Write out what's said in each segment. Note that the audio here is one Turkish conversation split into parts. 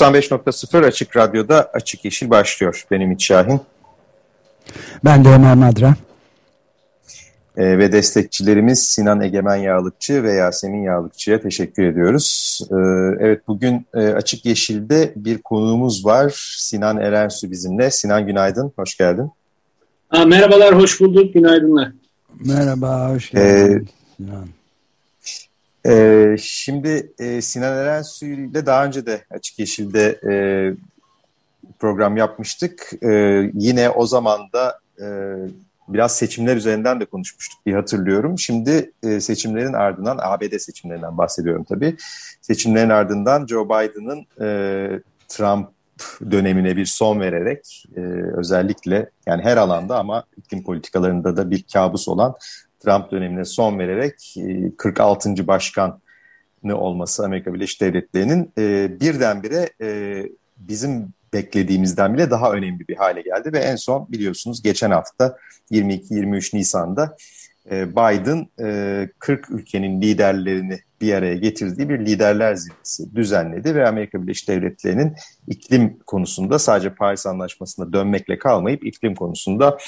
...95.0 Açık Radyo'da Açık Yeşil başlıyor. Benim İç Şahin. Ben de Ömer Madra. Ee, ve destekçilerimiz Sinan Egemen Yağlıkçı ve Yasemin Yağlıkçı'ya teşekkür ediyoruz. Ee, evet bugün e, Açık Yeşil'de bir konuğumuz var. Sinan Erensu bizimle. Sinan günaydın, hoş geldin. Ha, merhabalar, hoş bulduk. Günaydınlar. Merhaba, hoş geldin. Ee, Sinan. E, şimdi e, Sinan Erensu ile daha önce de Açık Yeşil'de e, program yapmıştık. E, yine o zaman da e, biraz seçimler üzerinden de konuşmuştuk bir hatırlıyorum. Şimdi e, seçimlerin ardından, ABD seçimlerinden bahsediyorum tabii. Seçimlerin ardından Joe Biden'ın e, Trump dönemine bir son vererek e, özellikle yani her alanda ama iklim politikalarında da bir kabus olan Trump dönemine son vererek e, 46. başkan ne olması Amerika Birleşik Devletleri'nin e, birdenbire e, bizim beklediğimizden bile daha önemli bir hale geldi ve en son biliyorsunuz geçen hafta 22-23 Nisan'da e, Biden 40 e, ülkenin liderlerini bir araya getirdiği bir liderler zirvesi düzenledi ve Amerika Birleşik Devletleri'nin iklim konusunda sadece Paris Anlaşması'na dönmekle kalmayıp iklim konusunda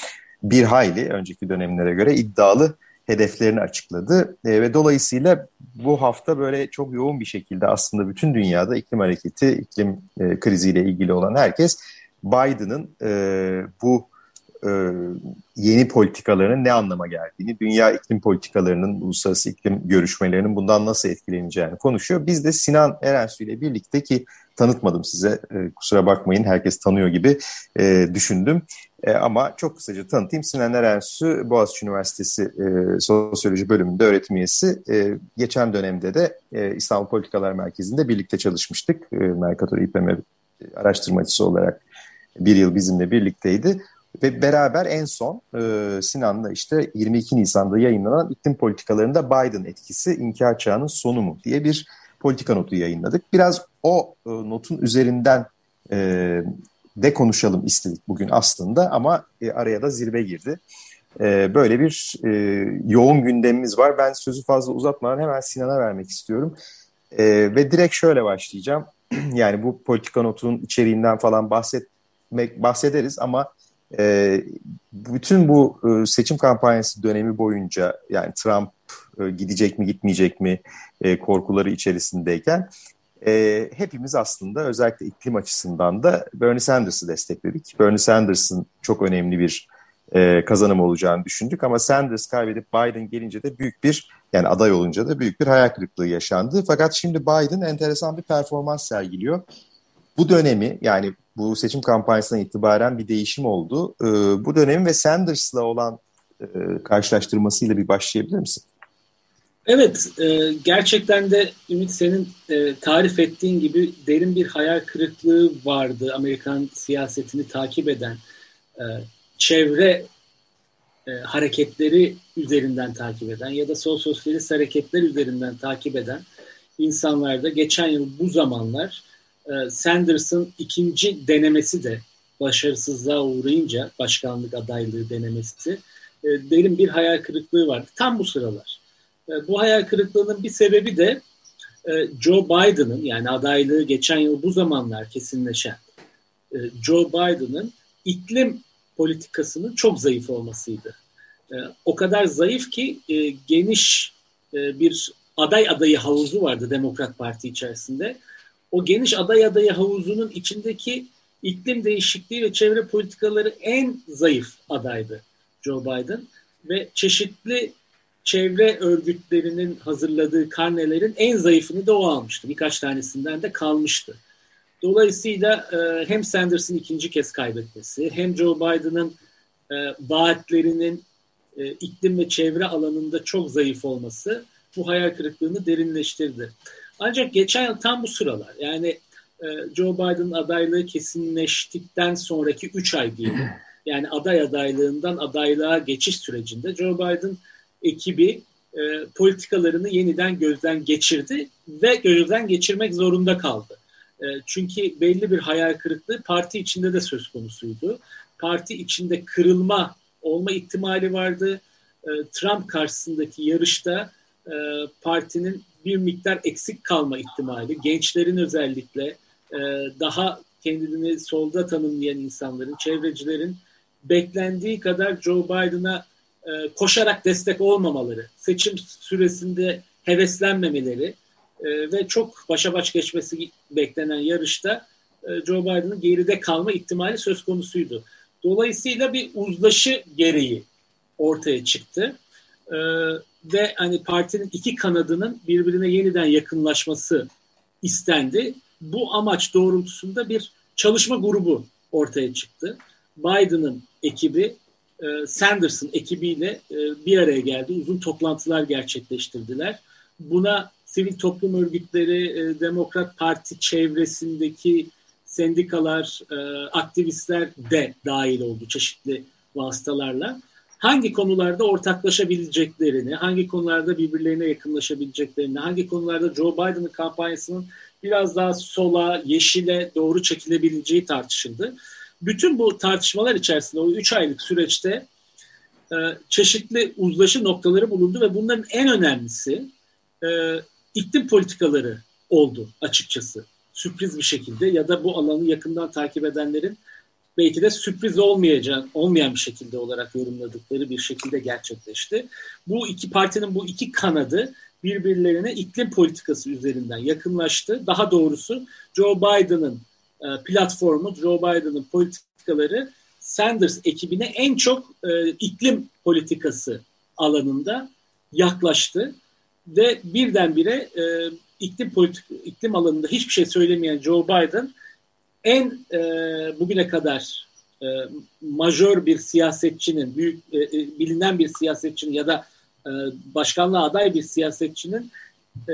bir hayli önceki dönemlere göre iddialı hedeflerini açıkladı. E, ve dolayısıyla bu hafta böyle çok yoğun bir şekilde aslında bütün dünyada iklim hareketi, iklim e, kriziyle ilgili olan herkes Biden'ın e, bu e, yeni politikalarının ne anlama geldiğini, dünya iklim politikalarının, uluslararası iklim görüşmelerinin bundan nasıl etkileneceğini konuşuyor. Biz de Sinan Erensu ile birlikte ki tanıtmadım size e, kusura bakmayın herkes tanıyor gibi e, düşündüm. E, ama çok kısaca tanıtayım. Sinan Erensu Boğaziçi Üniversitesi e, Sosyoloji bölümünde öğretim üyesi. E, geçen dönemde de e, İstanbul Politikalar Merkezi'nde birlikte çalışmıştık. E, Mercator İPM araştırmacısı olarak bir yıl bizimle birlikteydi. Ve beraber en son e, Sinan'la işte 22 Nisan'da yayınlanan iklim politikalarında Biden etkisi inkar çağının sonu mu diye bir politika notu yayınladık. Biraz o e, notun üzerinden e, de konuşalım istedik bugün aslında ama e, araya da zirve girdi. E, böyle bir e, yoğun gündemimiz var. Ben sözü fazla uzatmadan hemen Sinan'a vermek istiyorum. E, ve direkt şöyle başlayacağım. yani bu politika notunun içeriğinden falan bahsetmek bahsederiz ama e, bütün bu e, seçim kampanyası dönemi boyunca yani Trump e, gidecek mi gitmeyecek mi e, korkuları içerisindeyken e, hepimiz aslında özellikle iklim açısından da Bernie Sanders'ı destekledik. Bernie Sanders'ın çok önemli bir e, kazanım olacağını düşündük ama Sanders kaybedip Biden gelince de büyük bir yani aday olunca da büyük bir hayal kırıklığı yaşandı. Fakat şimdi Biden enteresan bir performans sergiliyor. Bu dönemi yani bu seçim kampanyasından itibaren bir değişim oldu. E, bu dönemi ve Sanders'la olan e, karşılaştırmasıyla bir başlayabilir misin? Evet, e, gerçekten de Ümit senin e, tarif ettiğin gibi derin bir hayal kırıklığı vardı Amerikan siyasetini takip eden. E, çevre e, hareketleri üzerinden takip eden ya da sol sosyalist hareketler üzerinden takip eden insanlarda geçen yıl bu zamanlar e, Sanders'ın ikinci denemesi de başarısızlığa uğrayınca başkanlık adaylığı denemesi e, derin bir hayal kırıklığı vardı. Tam bu sıralar. E, bu hayal kırıklığının bir sebebi de e, Joe Biden'ın yani adaylığı geçen yıl bu zamanlar kesinleşen e, Joe Biden'ın iklim politikasının çok zayıf olmasıydı. O kadar zayıf ki geniş bir aday adayı havuzu vardı Demokrat Parti içerisinde. O geniş aday adayı havuzunun içindeki iklim değişikliği ve çevre politikaları en zayıf adaydı Joe Biden ve çeşitli çevre örgütlerinin hazırladığı karnelerin en zayıfını da o almıştı. Birkaç tanesinden de kalmıştı. Dolayısıyla e, hem Sanders'ın ikinci kez kaybetmesi hem Joe Biden'ın e, vaatlerinin e, iklim ve çevre alanında çok zayıf olması bu hayal kırıklığını derinleştirdi. Ancak geçen yıl tam bu sıralar yani e, Joe Biden adaylığı kesinleştikten sonraki 3 ay diyelim. Yani aday adaylığından adaylığa geçiş sürecinde Joe Biden ekibi e, politikalarını yeniden gözden geçirdi ve gözden geçirmek zorunda kaldı. E, çünkü belli bir hayal kırıklığı parti içinde de söz konusuydu. Parti içinde kırılma olma ihtimali vardı. E, Trump karşısındaki yarışta e, partinin bir miktar eksik kalma ihtimali, gençlerin özellikle e, daha kendini solda tanımlayan insanların, çevrecilerin beklendiği kadar Joe Biden'a e, koşarak destek olmamaları, seçim süresinde heveslenmemeleri e, ve çok başa baş geçmesi beklenen yarışta e, Joe Biden'ın geride kalma ihtimali söz konusuydu. Dolayısıyla bir uzlaşı gereği ortaya çıktı. E, ve hani partinin iki kanadının birbirine yeniden yakınlaşması istendi. Bu amaç doğrultusunda bir çalışma grubu ortaya çıktı. Biden'ın ekibi e, Sanders'ın ekibiyle e, bir araya geldi. Uzun toplantılar gerçekleştirdiler. Buna sivil toplum örgütleri, e, Demokrat Parti çevresindeki sendikalar, aktivistler de dahil oldu çeşitli vasıtalarla. Hangi konularda ortaklaşabileceklerini, hangi konularda birbirlerine yakınlaşabileceklerini, hangi konularda Joe Biden'ın kampanyasının biraz daha sola, yeşile doğru çekilebileceği tartışıldı bütün bu tartışmalar içerisinde o 3 aylık süreçte e, çeşitli uzlaşı noktaları bulundu ve bunların en önemlisi e, iklim politikaları oldu açıkçası. Sürpriz bir şekilde ya da bu alanı yakından takip edenlerin belki de sürpriz olmayacak, olmayan bir şekilde olarak yorumladıkları bir şekilde gerçekleşti. Bu iki partinin bu iki kanadı birbirlerine iklim politikası üzerinden yakınlaştı. Daha doğrusu Joe Biden'ın e, platformu Joe Biden'ın politikaları Sanders ekibine en çok e, iklim politikası alanında yaklaştı ve birdenbire e, iklim politik iklim alanında hiçbir şey söylemeyen Joe Biden en e, bugüne kadar e, majör bir siyasetçinin, büyük e, e, bilinen bir siyasetçinin ya da e, başkanlığa aday bir siyasetçinin e,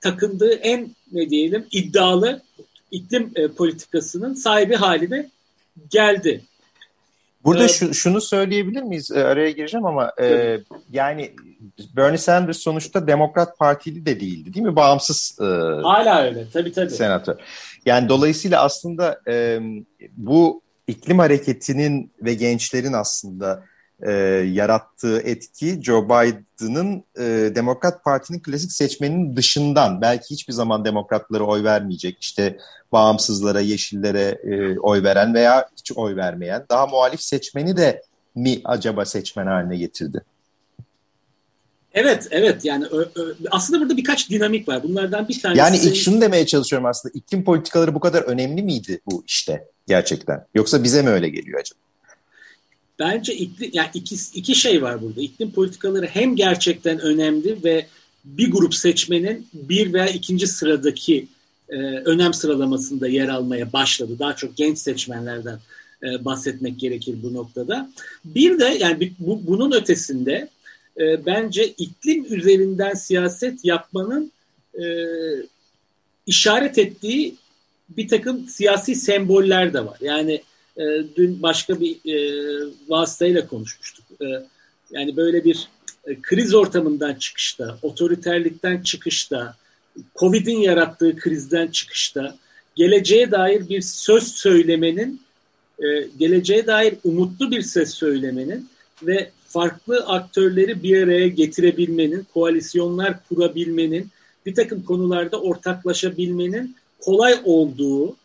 takındığı en ne diyelim iddialı iklim e, politikasının sahibi haline geldi. Burada ee, şu, şunu söyleyebilir miyiz? E, araya gireceğim ama e, yani Bernie Sanders sonuçta Demokrat Partili de değildi değil mi? Bağımsız e, Hala öyle tabii tabii. Senatör. Yani dolayısıyla aslında e, bu iklim hareketinin ve gençlerin aslında e, yarattığı etki Joe Biden'ın e, Demokrat Parti'nin klasik seçmenin dışından belki hiçbir zaman demokratlara oy vermeyecek işte bağımsızlara, yeşillere e, oy veren veya hiç oy vermeyen daha muhalif seçmeni de mi acaba seçmen haline getirdi? Evet, evet. Yani ö, ö, aslında burada birkaç dinamik var. Bunlardan bir tanesi... Yani ilk şunu demeye çalışıyorum aslında. İklim politikaları bu kadar önemli miydi bu işte gerçekten? Yoksa bize mi öyle geliyor acaba? Bence iklim, yani iki, iki şey var burada. İklim politikaları hem gerçekten önemli ve bir grup seçmenin bir veya ikinci sıradaki e, önem sıralamasında yer almaya başladı. Daha çok genç seçmenlerden e, bahsetmek gerekir bu noktada. Bir de yani bu, bunun ötesinde e, bence iklim üzerinden siyaset yapmanın e, işaret ettiği bir takım siyasi semboller de var. Yani e, dün başka bir e, vasıtayla konuşmuştuk. E, yani böyle bir e, kriz ortamından çıkışta, otoriterlikten çıkışta, Covid'in yarattığı krizden çıkışta geleceğe dair bir söz söylemenin, e, geleceğe dair umutlu bir ses söylemenin ve farklı aktörleri bir araya getirebilmenin, koalisyonlar kurabilmenin, bir takım konularda ortaklaşabilmenin kolay olduğu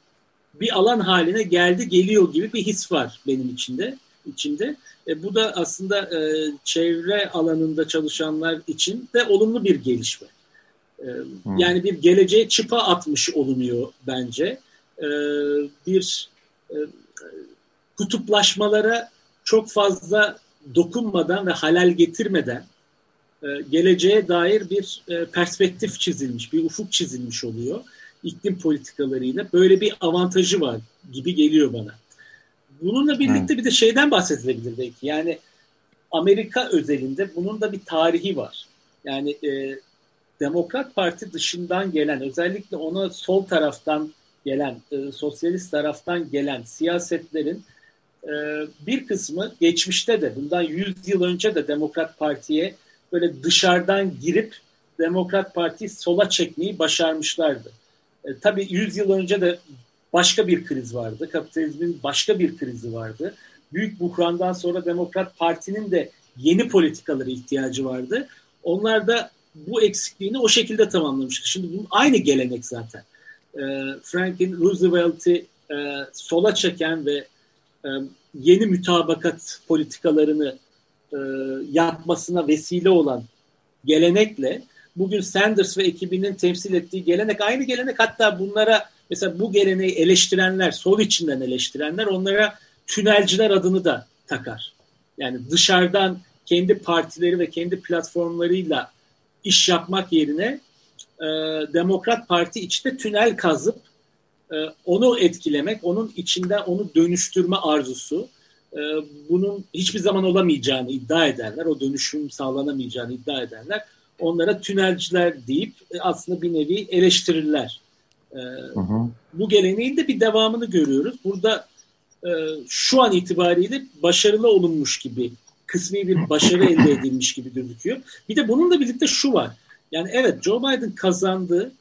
bir alan haline geldi geliyor gibi bir his var benim içinde. içinde. E, bu da aslında e, çevre alanında çalışanlar için de olumlu bir gelişme. E, hmm. Yani bir geleceğe çıpa atmış olunuyor bence. E, bir e, kutuplaşmalara çok fazla dokunmadan ve halal getirmeden e, geleceğe dair bir e, perspektif çizilmiş, bir ufuk çizilmiş oluyor iklim politikalarıyla böyle bir avantajı var gibi geliyor bana. Bununla birlikte bir de şeyden bahsedilebilir belki. Yani Amerika özelinde bunun da bir tarihi var. Yani e, Demokrat Parti dışından gelen, özellikle ona sol taraftan gelen, e, sosyalist taraftan gelen siyasetlerin e, bir kısmı geçmişte de, bundan 100 yıl önce de Demokrat Parti'ye böyle dışarıdan girip Demokrat Parti sola çekmeyi başarmışlardı. E, tabii 100 yıl önce de başka bir kriz vardı. Kapitalizmin başka bir krizi vardı. Büyük buhrandan sonra Demokrat Parti'nin de yeni politikalara ihtiyacı vardı. Onlar da bu eksikliğini o şekilde tamamlamıştı. Şimdi bu aynı gelenek zaten. E, Franklin Roosevelt'i e, sola çeken ve e, yeni mütabakat politikalarını e, yapmasına vesile olan gelenekle bugün Sanders ve ekibinin temsil ettiği gelenek aynı gelenek. Hatta bunlara mesela bu geleneği eleştirenler, sol içinden eleştirenler onlara tünelciler adını da takar. Yani dışarıdan kendi partileri ve kendi platformlarıyla iş yapmak yerine e, Demokrat Parti içinde tünel kazıp e, onu etkilemek, onun içinde onu dönüştürme arzusu, e, bunun hiçbir zaman olamayacağını iddia ederler, o dönüşüm sağlanamayacağını iddia ederler. Onlara tünelciler deyip e, aslında bir nevi eleştirirler. E, hı hı. Bu geleneğin de bir devamını görüyoruz. Burada e, şu an itibariyle başarılı olunmuş gibi, kısmi bir başarı elde edilmiş gibi gözüküyor. Bir de bununla birlikte şu var. Yani evet Joe Biden kazandı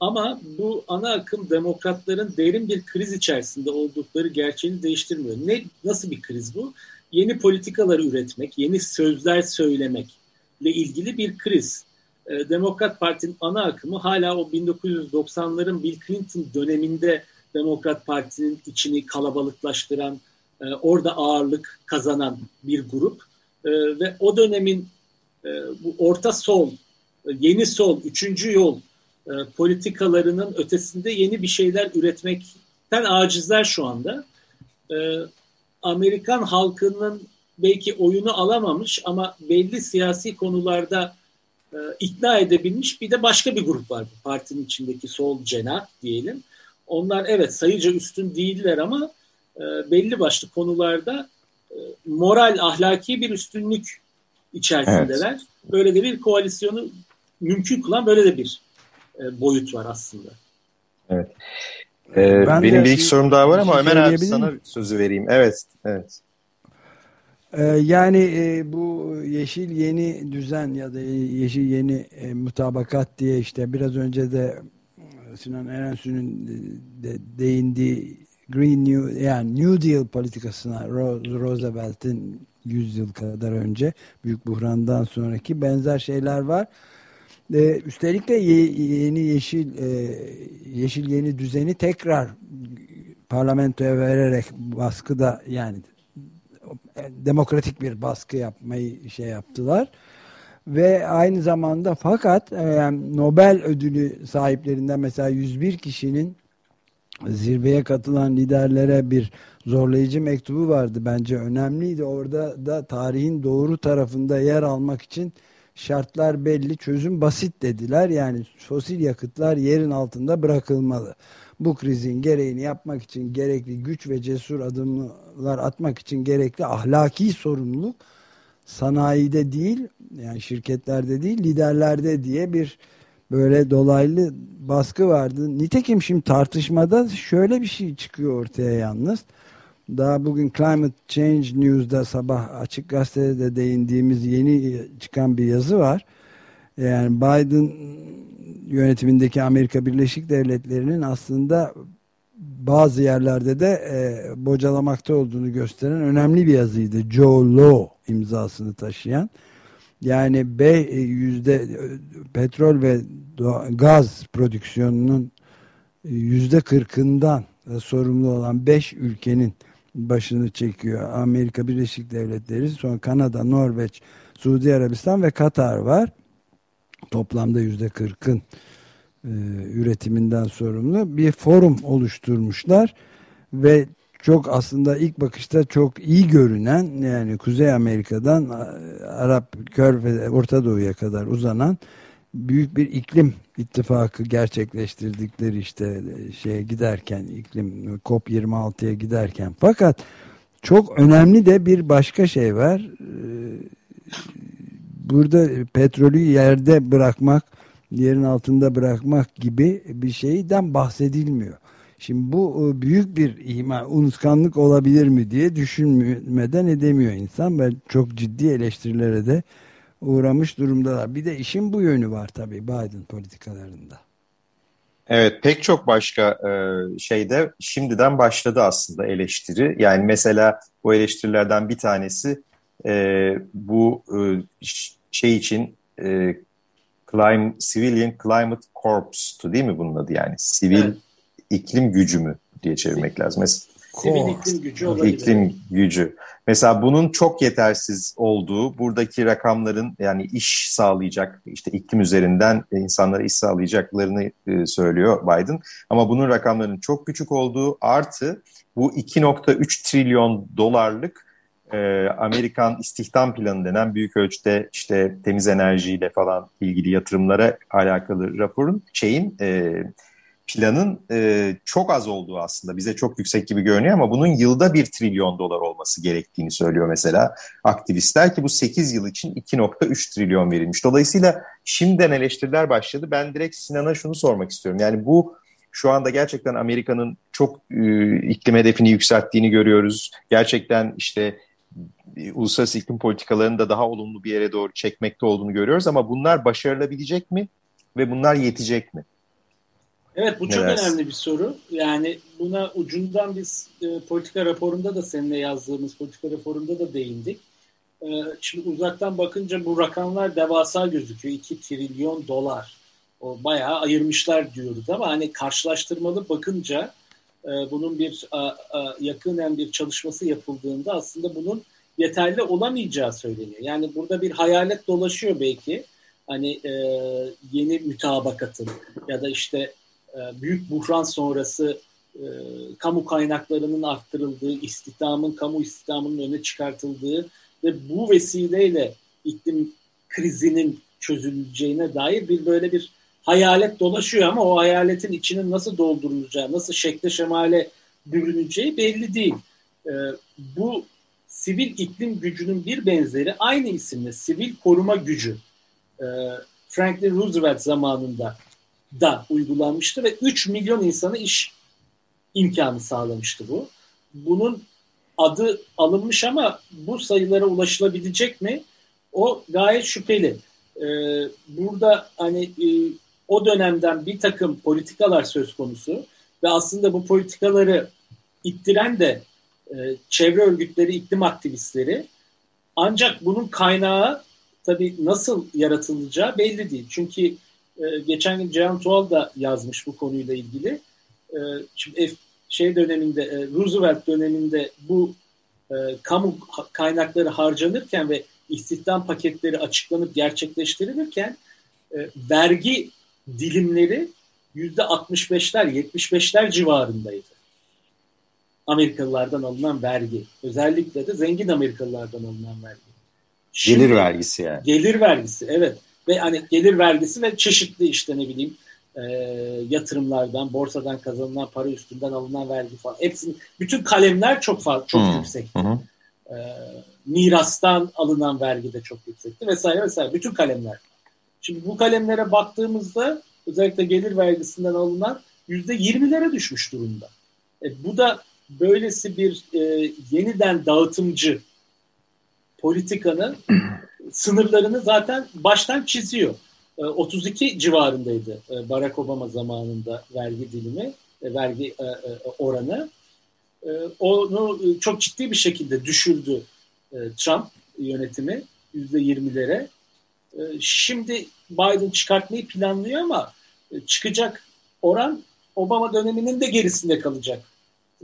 ama bu ana akım demokratların derin bir kriz içerisinde oldukları gerçeğini değiştirmiyor. Ne nasıl bir kriz bu? Yeni politikaları üretmek, yeni sözler söylemekle ilgili bir kriz. Ee, Demokrat Parti'nin ana akımı hala o 1990'ların Bill Clinton döneminde Demokrat Parti'nin içini kalabalıklaştıran, e, orada ağırlık kazanan bir grup. E, ve o dönemin e, bu orta sol, yeni sol, üçüncü yol politikalarının ötesinde yeni bir şeyler üretmekten acizler şu anda. Amerikan halkının belki oyunu alamamış ama belli siyasi konularda ikna edebilmiş bir de başka bir grup var partinin içindeki sol cenah diyelim. Onlar evet sayıca üstün değiller ama e, belli başlı konularda e, moral, ahlaki bir üstünlük içerisindeler. Evet. Böyle de bir koalisyonu mümkün kılan böyle de bir e, boyut var aslında. Evet. Ee, ben benim bir iki sorum daha var ama şey Ömer abi sana sözü vereyim. Evet, evet. Ee, yani e, bu yeşil yeni düzen ya da yeşil yeni e, mutabakat diye işte biraz önce de Sinan Erensu'nun de değindiği Green New yani New Deal politikasına Roosevelt'in 100 yıl kadar önce büyük buhrandan sonraki benzer şeyler var. E, üstelik de ye, yeni yeşil e, yeşil yeni düzeni tekrar parlamentoya vererek baskıda yani demokratik bir baskı yapmayı şey yaptılar ve aynı zamanda fakat yani Nobel ödülü sahiplerinden mesela 101 kişinin zirveye katılan liderlere bir zorlayıcı mektubu vardı. Bence önemliydi. Orada da tarihin doğru tarafında yer almak için şartlar belli, çözüm basit dediler. Yani fosil yakıtlar yerin altında bırakılmalı. Bu krizin gereğini yapmak için gerekli güç ve cesur adımlar atmak için gerekli ahlaki sorumluluk sanayide değil yani şirketlerde değil liderlerde diye bir böyle dolaylı baskı vardı. Nitekim şimdi tartışmada şöyle bir şey çıkıyor ortaya yalnız. Daha bugün Climate Change News'da sabah açık gazetede de değindiğimiz yeni çıkan bir yazı var. Yani Biden yönetimindeki Amerika Birleşik Devletleri'nin aslında bazı yerlerde de e, bocalamakta olduğunu gösteren önemli bir yazıydı. Joe Law imzasını taşıyan. Yani B e, yüzde e, petrol ve gaz prodüksiyonunun e, yüzde kırkından sorumlu olan beş ülkenin başını çekiyor. Amerika Birleşik Devletleri, sonra Kanada, Norveç, Suudi Arabistan ve Katar var. Toplamda yüzde kırkın üretiminden sorumlu bir forum oluşturmuşlar ve çok aslında ilk bakışta çok iyi görünen yani Kuzey Amerika'dan Arap Kör ve Orta Doğu'ya kadar uzanan büyük bir iklim ittifakı gerçekleştirdikleri işte şeye giderken iklim COP 26'ya giderken fakat çok önemli de bir başka şey var. Burada petrolü yerde bırakmak yerin altında bırakmak gibi bir şeyden bahsedilmiyor. Şimdi bu e, büyük bir ihmal, unutkanlık olabilir mi diye düşünmeden edemiyor insan ve çok ciddi eleştirilere de uğramış durumdalar. Bir de işin bu yönü var tabii Biden politikalarında. Evet pek çok başka e, şeyde şimdiden başladı aslında eleştiri. Yani mesela bu eleştirilerden bir tanesi e, bu şey için e, Clim, Civilian Climate Corps'tu değil mi bunun adı yani? Sivil evet. iklim gücü mü diye çevirmek lazım. Mesela, Sivil iklim gücü olabilir. İklim gücü. Mesela bunun çok yetersiz olduğu, buradaki rakamların yani iş sağlayacak, işte iklim üzerinden insanlara iş sağlayacaklarını e, söylüyor Biden. Ama bunun rakamlarının çok küçük olduğu artı bu 2.3 trilyon dolarlık e, Amerikan istihdam planı denen büyük ölçüde işte temiz enerjiyle falan ilgili yatırımlara alakalı raporun şeyin e, planın e, çok az olduğu aslında bize çok yüksek gibi görünüyor ama bunun yılda bir trilyon dolar olması gerektiğini söylüyor mesela aktivistler ki bu 8 yıl için 2.3 trilyon verilmiş. Dolayısıyla şimdiden eleştiriler başladı. Ben direkt Sinan'a şunu sormak istiyorum. Yani bu şu anda gerçekten Amerika'nın çok e, iklim hedefini yükselttiğini görüyoruz. Gerçekten işte uluslararası iklim politikalarını da daha olumlu bir yere doğru çekmekte olduğunu görüyoruz ama bunlar başarılabilecek mi ve bunlar yetecek mi? Evet bu çok ne önemli bir soru. Yani buna ucundan biz e, politika raporunda da seninle yazdığımız politika raporunda da değindik. E, şimdi uzaktan bakınca bu rakamlar devasa gözüküyor. 2 trilyon dolar. O bayağı ayırmışlar diyoruz ama hani karşılaştırmalı bakınca bunun bir yakınen bir çalışması yapıldığında aslında bunun yeterli olamayacağı söyleniyor. Yani burada bir hayalet dolaşıyor belki. Hani e, yeni mütabakatın ya da işte e, büyük buhran sonrası e, kamu kaynaklarının arttırıldığı, istihdamın, kamu istihdamının öne çıkartıldığı ve bu vesileyle iklim krizinin çözüleceğine dair bir böyle bir hayalet dolaşıyor ama o hayaletin içinin nasıl doldurulacağı, nasıl şekle şemale bürüneceği belli değil. E, bu sivil iklim gücünün bir benzeri aynı isimle sivil koruma gücü. Franklin Roosevelt zamanında da uygulanmıştı ve 3 milyon insana iş imkanı sağlamıştı bu. Bunun adı alınmış ama bu sayılara ulaşılabilecek mi? O gayet şüpheli. Ee, burada hani e, o dönemden bir takım politikalar söz konusu ve aslında bu politikaları ittiren de e, çevre örgütleri, iklim aktivistleri. Ancak bunun kaynağı tabii nasıl yaratılacağı belli değil. Çünkü e, geçen gün Cihan Tuğal da yazmış bu konuyla ilgili. E, şimdi F, şey döneminde, e, Roosevelt döneminde bu e, kamu kaynakları harcanırken ve istihdam paketleri açıklanıp gerçekleştirilirken e, vergi dilimleri yüzde 65'ler, 75'ler civarındaydı. Amerikalılardan alınan vergi. Özellikle de zengin Amerikalılardan alınan vergi. Şimdi, gelir vergisi yani. Gelir vergisi, evet ve hani gelir vergisi ve çeşitli işte ne bileyim e, yatırımlardan, borsadan kazanılan para üstünden alınan vergi falan. Hepsinin, bütün kalemler çok fazla, çok hmm. yüksekti. Hmm. E, mirastan alınan vergi de çok yüksekti vesaire vesaire. Bütün kalemler. Şimdi bu kalemlere baktığımızda özellikle gelir vergisinden alınan yüzde yirmilere düşmüş durumda. E, bu da böylesi bir e, yeniden dağıtımcı politikanın sınırlarını zaten baştan çiziyor. 32 e, civarındaydı e, Barack Obama zamanında vergi dilimi, e, vergi oranı. Onu çok ciddi bir şekilde düşürdü Trump yönetimi %20'lere. Şimdi Biden çıkartmayı planlıyor ama çıkacak oran Obama döneminin de gerisinde kalacak.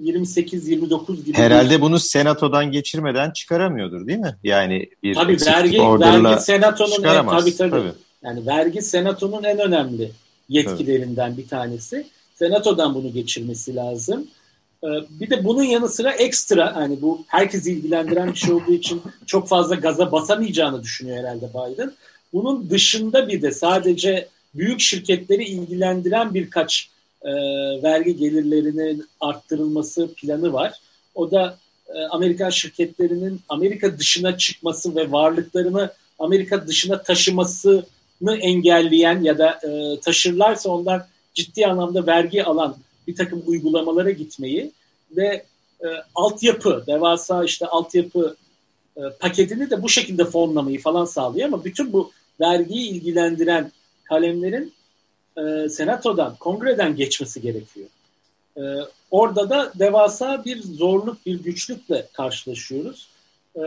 28-29 gibi. Herhalde bunu senatodan geçirmeden çıkaramıyordur değil mi? Yani bir tabii vergi, vergi senatonun en, tabii, tabii. tabii. Yani vergi senatonun en önemli yetkilerinden tabii. bir tanesi. Senatodan bunu geçirmesi lazım. Ee, bir de bunun yanı sıra ekstra hani bu herkes ilgilendiren bir şey olduğu için çok fazla gaza basamayacağını düşünüyor herhalde Biden. Bunun dışında bir de sadece büyük şirketleri ilgilendiren birkaç e, vergi gelirlerinin arttırılması planı var. O da e, Amerikan şirketlerinin Amerika dışına çıkması ve varlıklarını Amerika dışına taşıması engelleyen ya da e, taşırlarsa ondan ciddi anlamda vergi alan bir takım uygulamalara gitmeyi ve e, altyapı, devasa işte altyapı e, paketini de bu şekilde fonlamayı falan sağlıyor ama bütün bu vergiyi ilgilendiren kalemlerin e, senatodan, kongreden geçmesi gerekiyor. E, orada da devasa bir zorluk, bir güçlükle karşılaşıyoruz. E,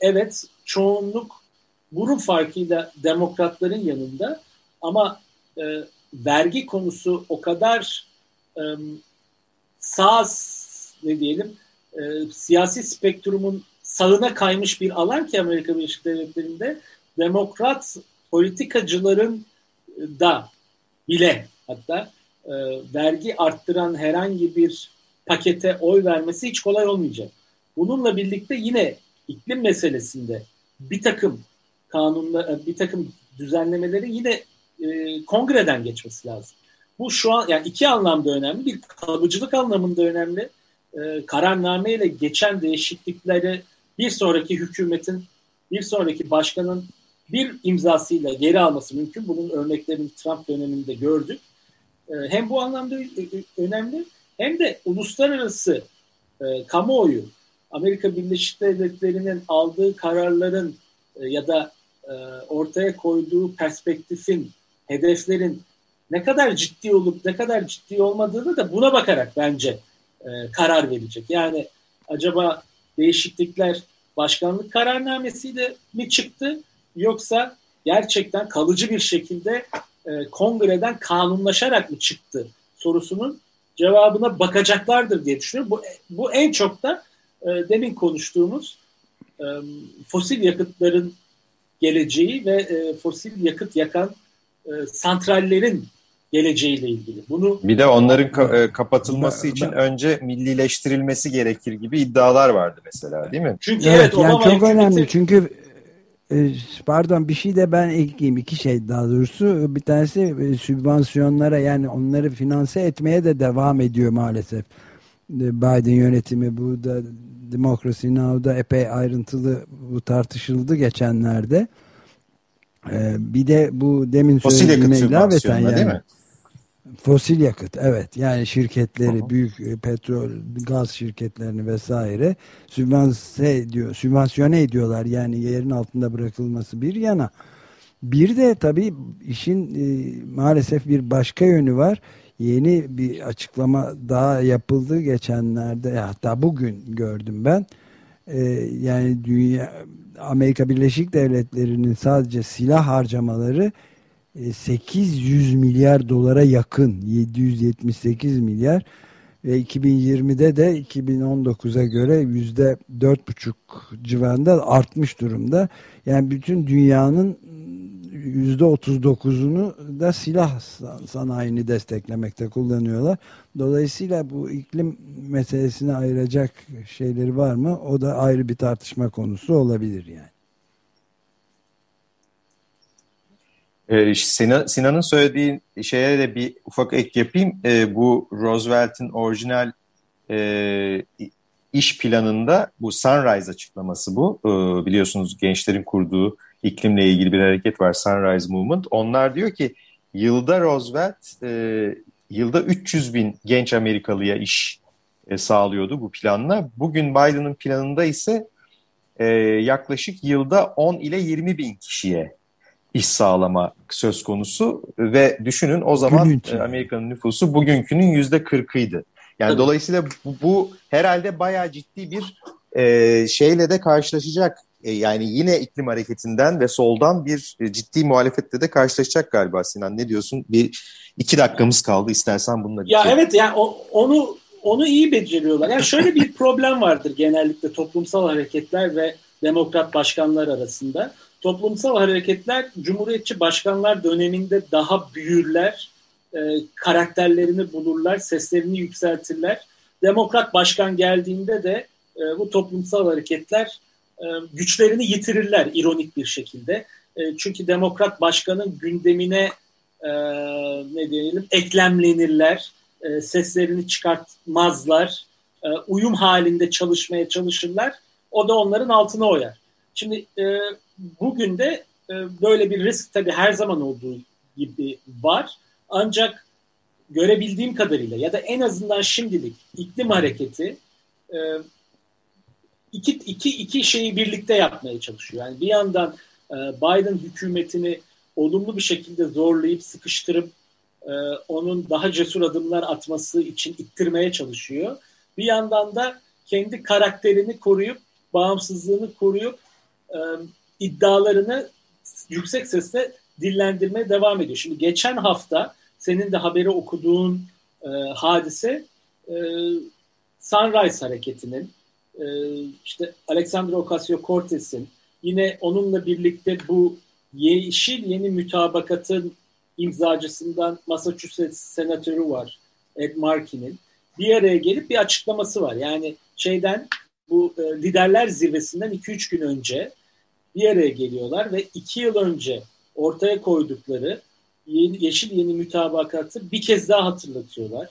evet, çoğunluk burun farkıyla demokratların yanında ama e, vergi konusu o kadar e, sağ ne diyelim e, siyasi spektrumun sağına kaymış bir alan ki Amerika Birleşik Devletleri'nde demokrat politikacıların da bile hatta e, vergi arttıran herhangi bir pakete oy vermesi hiç kolay olmayacak. Bununla birlikte yine iklim meselesinde bir takım kanunla e, bir takım düzenlemeleri yine e, kongreden geçmesi lazım. Bu şu an yani iki anlamda önemli. Bir kalıcılık anlamında önemli. E, kararname ile geçen değişiklikleri bir sonraki hükümetin, bir sonraki başkanın bir imzasıyla geri alması mümkün. Bunun örneklerini Trump döneminde gördük. E, hem bu anlamda önemli hem de uluslararası e, kamuoyu Amerika Birleşik Devletleri'nin aldığı kararların e, ya da e, ortaya koyduğu perspektifin, hedeflerin ne kadar ciddi olup ne kadar ciddi olmadığını da buna bakarak bence e, karar verecek. Yani acaba değişiklikler başkanlık kararnamesiyle mi çıktı yoksa gerçekten kalıcı bir şekilde e, kongreden kanunlaşarak mı çıktı sorusunun cevabına bakacaklardır diye düşünüyorum. Bu, bu en çok da e, demin konuştuğumuz e, fosil yakıtların geleceği ve e, fosil yakıt yakan e, santrallerin geleceğiyle ilgili. Bunu bir de onların ka- e, kapatılması ben, için ben, önce millileştirilmesi gerekir gibi iddialar vardı mesela değil mi? Çünkü evet, evet yani çok önemli çünkü pardon bir şey de ben ekleyeyim iki şey daha doğrusu bir tanesi e, sübvansiyonlara yani onları finanse etmeye de devam ediyor maalesef Biden yönetimi bu da Democracy Now'da epey ayrıntılı bu tartışıldı geçenlerde. Bir de bu demin söylediğime ilaveten yani. Değil mi? Fosil yakıt evet. Yani şirketleri Aha. büyük e, petrol gaz şirketlerini vesaire sübvanse ediyor sübvansiyone ediyorlar. Yani yerin altında bırakılması bir yana. Bir de tabii işin e, maalesef bir başka yönü var. Yeni bir açıklama daha yapıldı geçenlerde hatta bugün gördüm ben. Ee, yani dünya Amerika Birleşik Devletleri'nin sadece silah harcamaları 800 e, milyar dolara yakın 778 milyar ve 2020'de de 2019'a göre yüzde dört buçuk civarında artmış durumda. Yani bütün dünyanın yüzde otuz dokuzunu da silah sanayini desteklemekte kullanıyorlar. Dolayısıyla bu iklim meselesine ayıracak şeyleri var mı? O da ayrı bir tartışma konusu olabilir yani. Ee, Sinan, Sinan'ın söylediği şeye de bir ufak ek yapayım. Ee, bu Roosevelt'in orijinal e, iş planında bu Sunrise açıklaması bu. Ee, biliyorsunuz gençlerin kurduğu iklimle ilgili bir hareket var Sunrise Movement. Onlar diyor ki yılda Roosevelt e, yılda 300 bin genç Amerikalıya iş e, sağlıyordu bu planla. Bugün Biden'ın planında ise e, yaklaşık yılda 10 ile 20 bin kişiye iş sağlama söz konusu ve düşünün o zaman e, Amerika'nın nüfusu bugünkünün yüzde 40'ıydı. Yani Tabii. dolayısıyla bu, bu herhalde bayağı ciddi bir e, şeyle de karşılaşacak e, yani yine iklim hareketinden ve soldan bir e, ciddi muhalefetle de karşılaşacak galiba Sinan. Ne diyorsun? Bir iki dakikamız kaldı. İstersen bununla Ya evet yani o, onu onu iyi beceriyorlar. Yani şöyle bir problem vardır genellikle toplumsal hareketler ve demokrat başkanlar arasında. Toplumsal hareketler Cumhuriyetçi başkanlar döneminde daha büyürler, e, karakterlerini bulurlar, seslerini yükseltirler. Demokrat başkan geldiğinde de e, bu toplumsal hareketler e, güçlerini yitirirler ironik bir şekilde. E, çünkü demokrat başkanın gündemine e, ne diyelim eklemlenirler, seslerini çıkartmazlar, uyum halinde çalışmaya çalışırlar. O da onların altına oyar. Şimdi bugün de e, böyle bir risk tabii her zaman olduğu gibi var. Ancak görebildiğim kadarıyla ya da en azından şimdilik iklim hareketi e, iki, iki, iki şeyi birlikte yapmaya çalışıyor. Yani bir yandan e, Biden hükümetini olumlu bir şekilde zorlayıp sıkıştırıp onun daha cesur adımlar atması için ittirmeye çalışıyor. Bir yandan da kendi karakterini koruyup, bağımsızlığını koruyup iddialarını yüksek sesle dillendirmeye devam ediyor. Şimdi geçen hafta senin de haberi okuduğun e, hadise e, Sunrise hareketinin e, işte Alexandra Ocasio-Cortez'in yine onunla birlikte bu yeşil yeni mütabakatın imzacısından Massachusetts senatörü var Ed Markey'nin bir araya gelip bir açıklaması var. Yani şeyden bu e, liderler zirvesinden 2-3 gün önce bir araya geliyorlar ve 2 yıl önce ortaya koydukları yeni, yeşil yeni mütabakatı bir kez daha hatırlatıyorlar.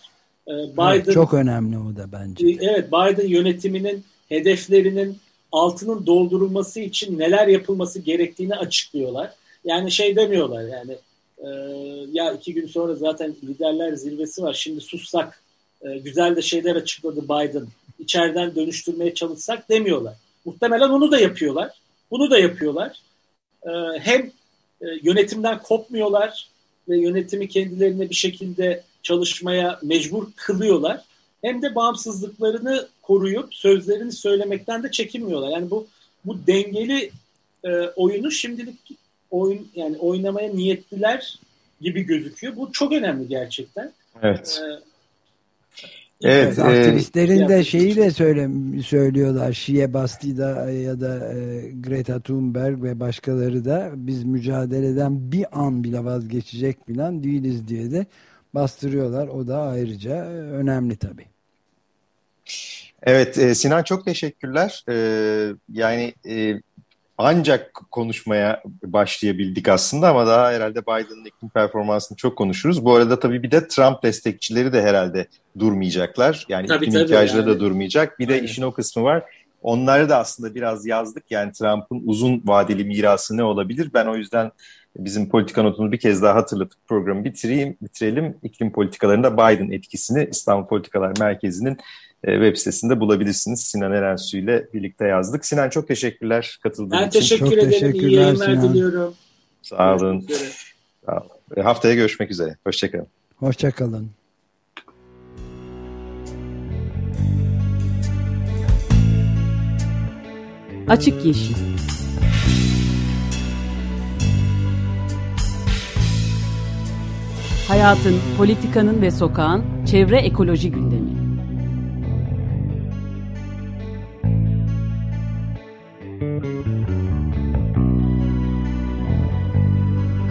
E, Biden evet, çok önemli o da bence. E, evet Biden yönetiminin hedeflerinin altının doldurulması için neler yapılması gerektiğini açıklıyorlar. Yani şey demiyorlar yani e, ya iki gün sonra zaten liderler zirvesi var şimdi sussak e, güzel de şeyler açıkladı Biden içeriden dönüştürmeye çalışsak demiyorlar. Muhtemelen onu da yapıyorlar. Bunu da yapıyorlar. E, hem e, yönetimden kopmuyorlar ve yönetimi kendilerine bir şekilde çalışmaya mecbur kılıyorlar. Hem de bağımsızlıklarını koruyup sözlerini söylemekten de çekinmiyorlar. Yani bu bu dengeli e, oyunu şimdilik oyun yani oynamaya niyetliler gibi gözüküyor. Bu çok önemli gerçekten. Evet. Ee, Evet, evet aktivistlerin e, de şeyi de söyle, söylüyorlar. Şie Bastida ya da e, Greta Thunberg ve başkaları da biz mücadeleden bir an bile vazgeçecek falan değiliz diye de bastırıyorlar. O da ayrıca önemli tabii. Evet e, Sinan çok teşekkürler. E, yani e, ancak konuşmaya başlayabildik aslında ama daha herhalde Biden'ın iklim performansını çok konuşuruz. Bu arada tabii bir de Trump destekçileri de herhalde durmayacaklar. Yani tabii, iklim ihtiyacları yani. da durmayacak. Bir de Aynen. işin o kısmı var. Onları da aslında biraz yazdık. Yani Trump'ın uzun vadeli mirası ne olabilir? Ben o yüzden bizim politika notunu bir kez daha hatırlatıp programı bitireyim, bitirelim. İklim politikalarında Biden etkisini İstanbul Politikalar Merkezi'nin web sitesinde bulabilirsiniz. Sinan Erensu ile birlikte yazdık. Sinan çok teşekkürler katıldığın ben için. Ben teşekkür çok ederim. İyi yayınlar Sinan. diliyorum. Sağ olun. Sağ olun. E, haftaya görüşmek üzere. Hoşçakalın. Hoşçakalın. Açık Yeşil Hayatın, politikanın ve sokağın çevre ekoloji gündemi.